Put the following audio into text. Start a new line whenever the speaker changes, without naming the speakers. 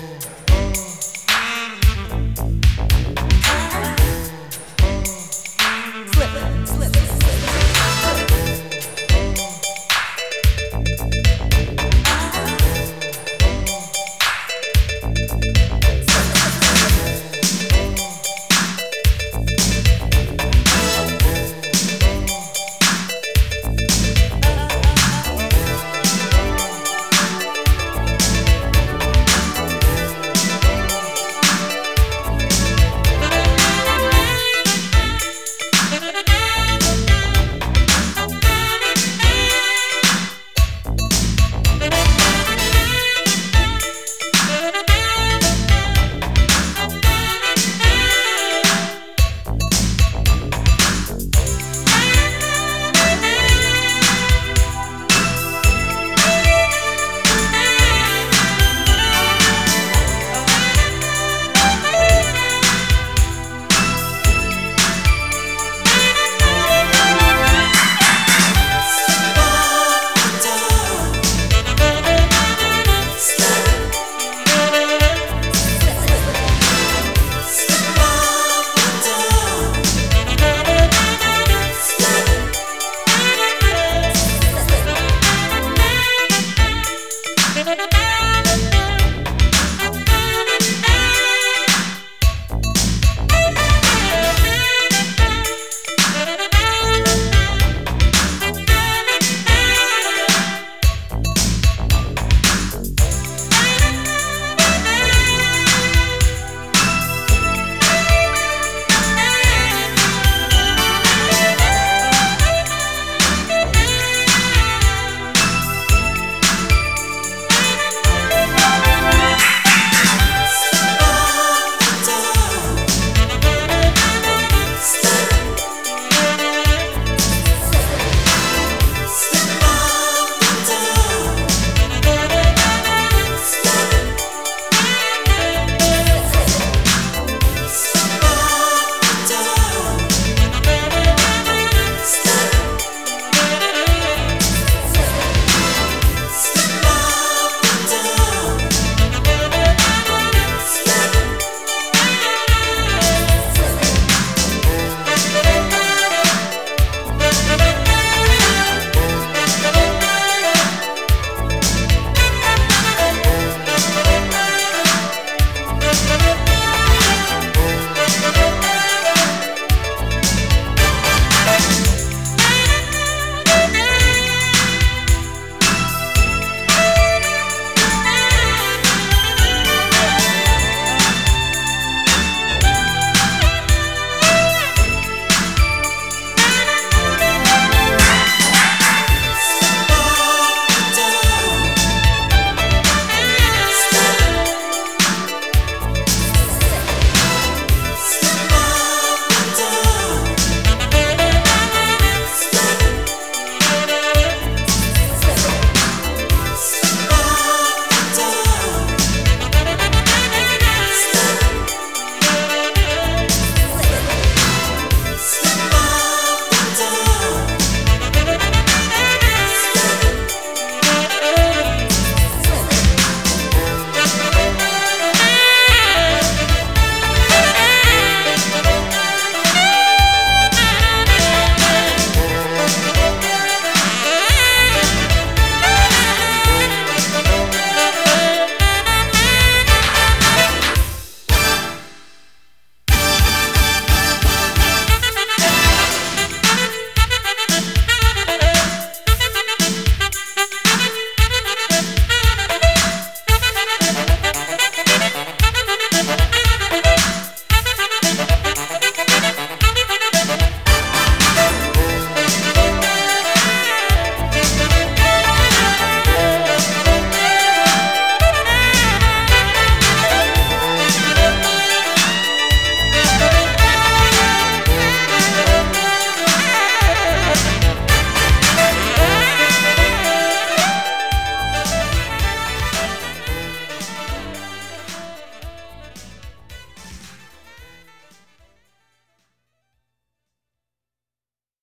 Yeah.